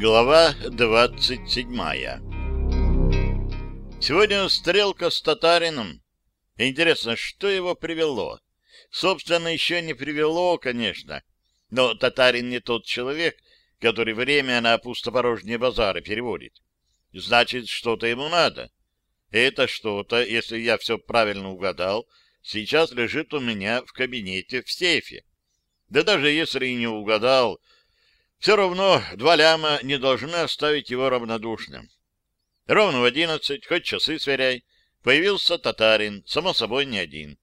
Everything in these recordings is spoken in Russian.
Глава двадцать седьмая Сегодня стрелка с татарином. Интересно, что его привело? Собственно, еще не привело, конечно. Но татарин не тот человек, который время на пустопорожние базары переводит. Значит, что-то ему надо. Это что-то, если я все правильно угадал, сейчас лежит у меня в кабинете в сейфе. Да даже если и не угадал, все равно два ляма не должны оставить его равнодушным. Ровно в одиннадцать, хоть часы сверяй, появился татарин, само собой не один.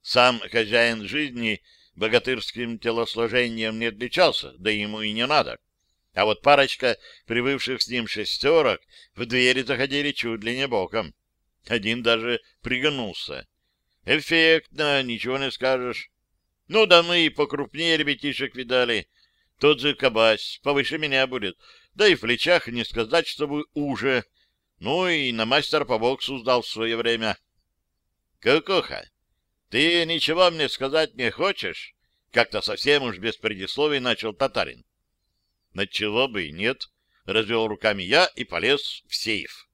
Сам хозяин жизни богатырским телосложением не отличался, да ему и не надо. А вот парочка прибывших с ним шестерок в двери заходили чуть ли не боком. Один даже пригнулся. Эффектно, ничего не скажешь. Ну да мы и покрупнее ребятишек видали, тот же кабась, повыше меня будет. Да и в плечах не сказать, чтобы уже. Ну и на мастер по боксу сдал в свое время. Кукуха, ты ничего мне сказать не хочешь? Как-то совсем уж без предисловий начал татарин. Начало бы и нет. Развел руками я и полез в сейф.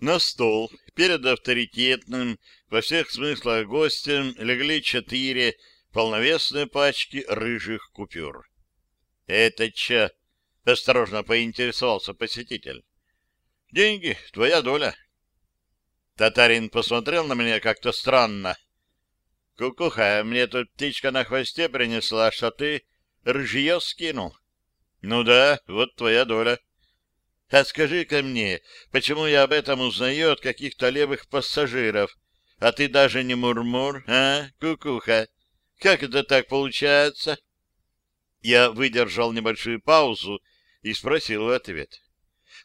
На стол перед авторитетным во всех смыслах гостем легли четыре полновесные пачки рыжих купюр. — Это че? — осторожно поинтересовался посетитель. — Деньги, твоя доля. Татарин посмотрел на меня как-то странно. — Кукуха, мне тут птичка на хвосте принесла, что ты рыжье скинул. — Ну да, вот твоя доля. — А скажи-ка мне, почему я об этом узнаю от каких-то левых пассажиров, а ты даже не мурмур, а, кукуха? Как это так получается? Я выдержал небольшую паузу и спросил в ответ.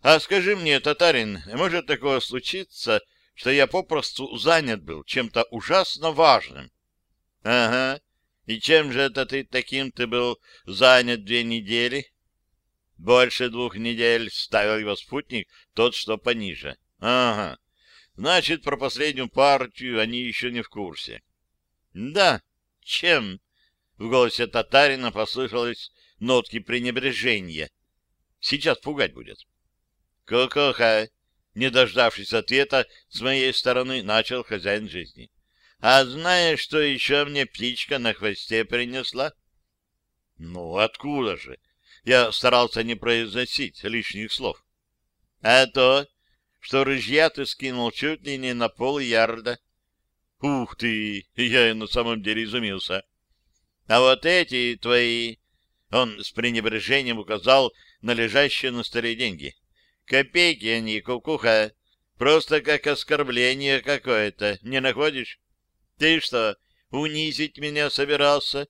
А скажи мне, татарин, может такое случиться, что я попросту занят был чем-то ужасно важным? Ага. И чем же это ты таким ты был занят две недели? Больше двух недель ставил его спутник, тот, что пониже. Ага. Значит, про последнюю партию они еще не в курсе. Да, чем? В голосе татарина послышались нотки пренебрежения. Сейчас пугать будет. Кокоха, не дождавшись ответа, с моей стороны начал хозяин жизни. А знаешь, что еще мне птичка на хвосте принесла? Ну, откуда же? Я старался не произносить лишних слов. А то, что рыжья ты скинул чуть ли не на пол ярда. Ух ты! Я и на самом деле изумился. А вот эти твои... Он с пренебрежением указал на лежащие на столе деньги. Копейки они, кукуха. Просто как оскорбление какое-то. Не находишь? Ты что, унизить меня собирался?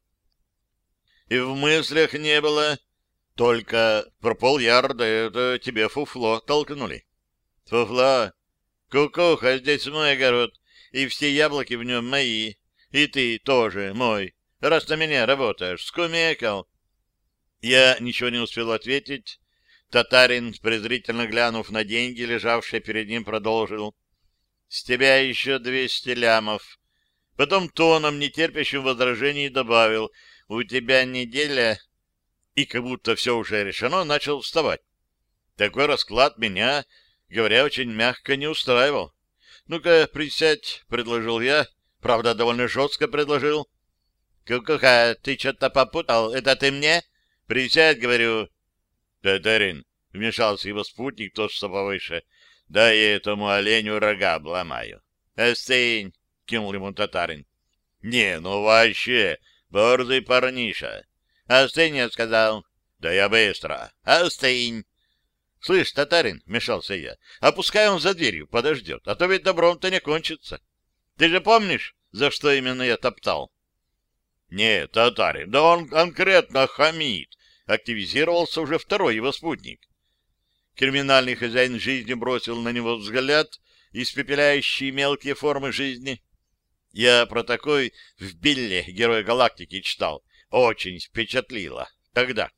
И в мыслях не было. Только про полярда это тебе фуфло толкнули. Фуфло? Кукуха, здесь мой огород и все яблоки в нем мои, и ты тоже мой, раз на меня работаешь, скумекал. Я ничего не успел ответить. Татарин, презрительно глянув на деньги, лежавшие перед ним, продолжил. — С тебя еще двести лямов. Потом тоном, нетерпящим возражений, добавил. — У тебя неделя... И как будто все уже решено, начал вставать. Такой расклад меня, говоря очень мягко, не устраивал. «Ну-ка, присядь», — предложил я. Правда, довольно жестко предложил. «Кукуха, ты что-то попутал? Это ты мне?» «Присядь», — говорю. «Татарин», — вмешался его спутник, тот, что повыше. «Да я этому оленю рога обломаю». «Остынь», — кинул ему татарин. «Не, ну вообще, борзый парниша». «Остынь», — я сказал. «Да я быстро». «Остынь». — Слышь, татарин, — вмешался я, — а пускай он за дверью подождет, а то ведь добром-то не кончится. Ты же помнишь, за что именно я топтал? — Нет, татарин, да он конкретно хамит, — активизировался уже второй его спутник. Криминальный хозяин жизни бросил на него взгляд, испепеляющий мелкие формы жизни. Я про такой в Билле, Герой Галактики, читал. Очень впечатлило. Тогда.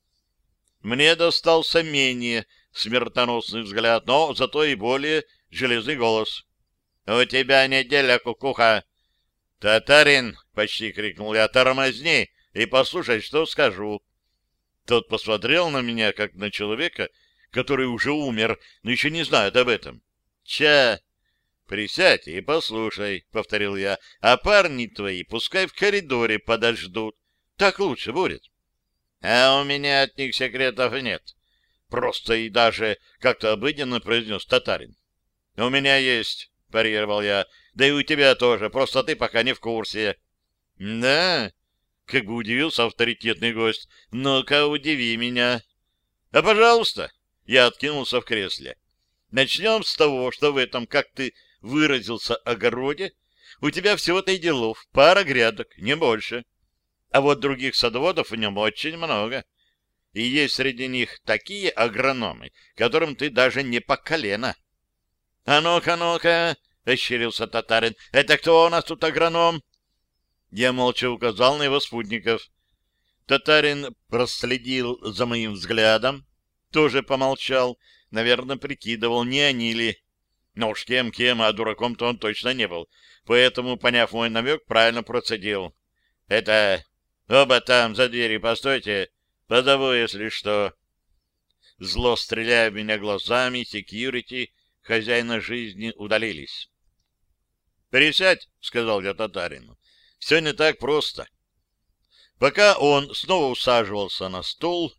Мне достался менее смертоносный взгляд, но зато и более железный голос. — У тебя неделя, кукуха! — Татарин! — почти крикнул я. — Тормозни и послушай, что скажу. Тот посмотрел на меня, как на человека, который уже умер, но еще не знает об этом. Ча, присядь и послушай, — повторил я, — а парни твои пускай в коридоре подождут. Так лучше будет. А у меня от них секретов нет. Просто и даже как-то обыденно произнес татарин. У меня есть, — парировал я, — да и у тебя тоже, просто ты пока не в курсе. Да, как бы удивился авторитетный гость. Ну-ка, удиви меня. А, пожалуйста, я откинулся в кресле. Начнем с того, что в этом, как ты выразился, огороде, у тебя всего-то и делов, пара грядок, не больше. А вот других садоводов в нем очень много. И есть среди них такие агрономы, которым ты даже не по колено. — А ну-ка, ну-ка, — ощерился татарин, — это кто у нас тут агроном? Я молча указал на его спутников. Татарин проследил за моим взглядом, тоже помолчал, наверное, прикидывал, не они ли. Но уж кем-кем, а дураком-то он точно не был, поэтому, поняв мой намек, правильно процедил. — Это Оба там, за дверью, постойте. Позову, если что. Зло стреляя в меня глазами, секьюрити, хозяина жизни, удалились. «Пересядь», — сказал я татарину. «Все не так просто». Пока он снова усаживался на стул,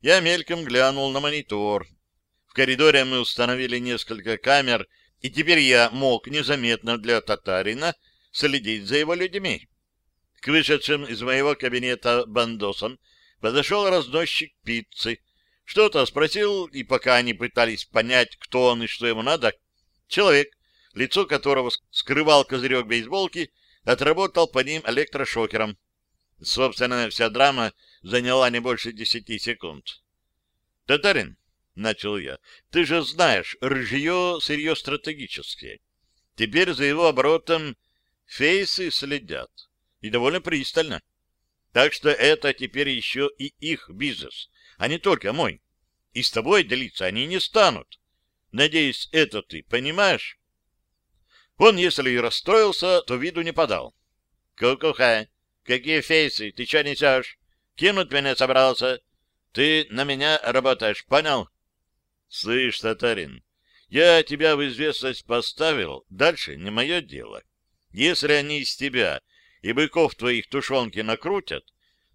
я мельком глянул на монитор. В коридоре мы установили несколько камер, и теперь я мог незаметно для татарина следить за его людьми. К вышедшим из моего кабинета бандосам подошел разносчик пиццы, что-то спросил, и пока они пытались понять, кто он и что ему надо, человек, лицо которого скрывал козырек бейсболки, отработал по ним электрошокером. Собственно, вся драма заняла не больше десяти секунд. «Татарин», — начал я, — «ты же знаешь, ржье — сырье стратегическое. Теперь за его оборотом фейсы следят и довольно пристально. Так что это теперь еще и их бизнес, а не только мой. И с тобой делиться они не станут. Надеюсь, это ты понимаешь? Он, если и расстроился, то виду не подал. Кукуха, какие фейсы, ты что несешь? Кинуть меня собрался? Ты на меня работаешь, понял? Слышь, татарин, я тебя в известность поставил, дальше не мое дело. Если они из тебя и быков твоих тушенки накрутят,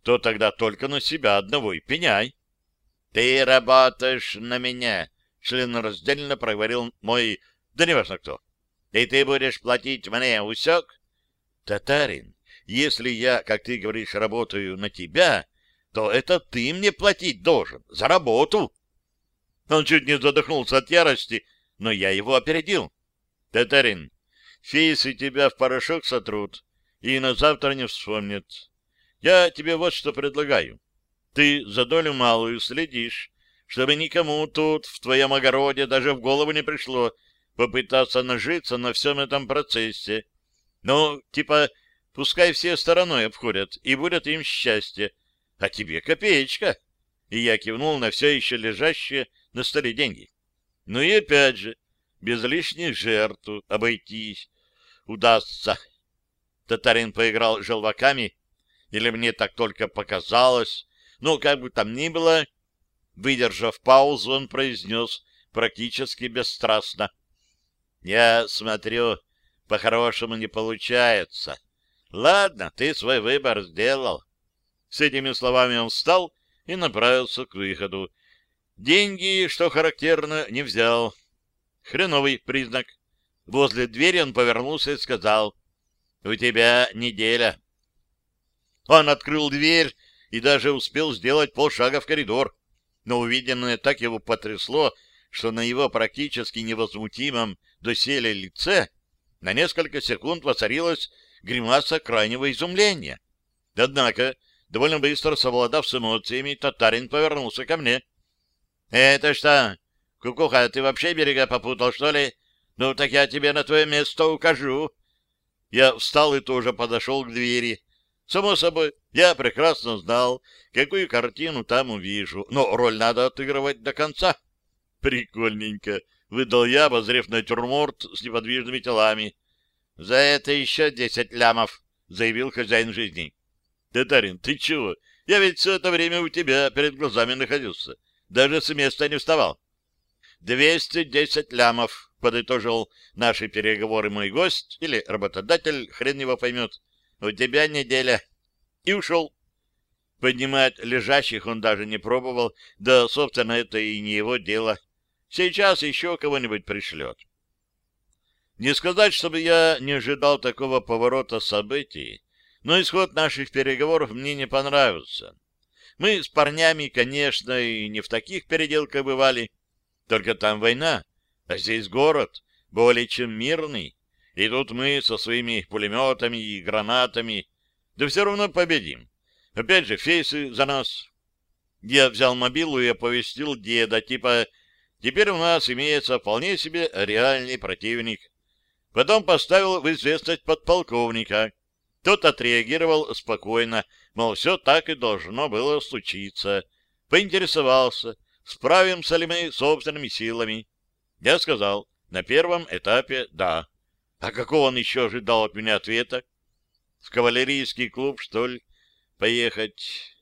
то тогда только на себя одного и пеняй. — Ты работаешь на меня, — членораздельно проговорил мой... Да неважно кто. — И ты будешь платить мне, усек? — Татарин, если я, как ты говоришь, работаю на тебя, то это ты мне платить должен за работу. Он чуть не задохнулся от ярости, но я его опередил. — Татарин, фейсы тебя в порошок сотрут, и на завтра не вспомнит. Я тебе вот что предлагаю. Ты за долю малую следишь, чтобы никому тут, в твоем огороде, даже в голову не пришло попытаться нажиться на всем этом процессе. Ну, типа, пускай все стороной обходят, и будет им счастье. А тебе копеечка. И я кивнул на все еще лежащие на столе деньги. Ну и опять же, без лишних жертв обойтись удастся. Татарин поиграл желваками, или мне так только показалось, но как бы там ни было, выдержав паузу, он произнес практически бесстрастно. «Я смотрю, по-хорошему не получается. Ладно, ты свой выбор сделал». С этими словами он встал и направился к выходу. Деньги, что характерно, не взял. Хреновый признак. Возле двери он повернулся и сказал — у тебя неделя. Он открыл дверь и даже успел сделать полшага в коридор. Но увиденное так его потрясло, что на его практически невозмутимом доселе лице на несколько секунд воцарилась гримаса крайнего изумления. Однако, довольно быстро совладав с эмоциями, татарин повернулся ко мне. — Это что, кукуха, ты вообще берега попутал, что ли? Ну, так я тебе на твое место укажу. Я встал и тоже подошел к двери. Само собой, я прекрасно знал, какую картину там увижу, но роль надо отыгрывать до конца. Прикольненько, выдал я, обозрев натюрморт с неподвижными телами. За это еще десять лямов, заявил хозяин жизни. Татарин, ты чего? Я ведь все это время у тебя перед глазами находился. Даже с места не вставал. «Двести десять лямов», — подытожил наши переговоры мой гость или работодатель, хрен его поймет. «У тебя неделя». И ушел. Поднимать лежащих он даже не пробовал, да, собственно, это и не его дело. Сейчас еще кого-нибудь пришлет. Не сказать, чтобы я не ожидал такого поворота событий, но исход наших переговоров мне не понравился. Мы с парнями, конечно, и не в таких переделках бывали, только там война, а здесь город, более чем мирный, и тут мы со своими пулеметами и гранатами, да все равно победим. Опять же, фейсы за нас. Я взял мобилу и оповестил деда, типа, теперь у нас имеется вполне себе реальный противник. Потом поставил в известность подполковника. Тот отреагировал спокойно, мол, все так и должно было случиться. Поинтересовался, справимся ли мы собственными силами. Я сказал, на первом этапе да. А какого он еще ожидал от меня ответа? В кавалерийский клуб, что ли? поехать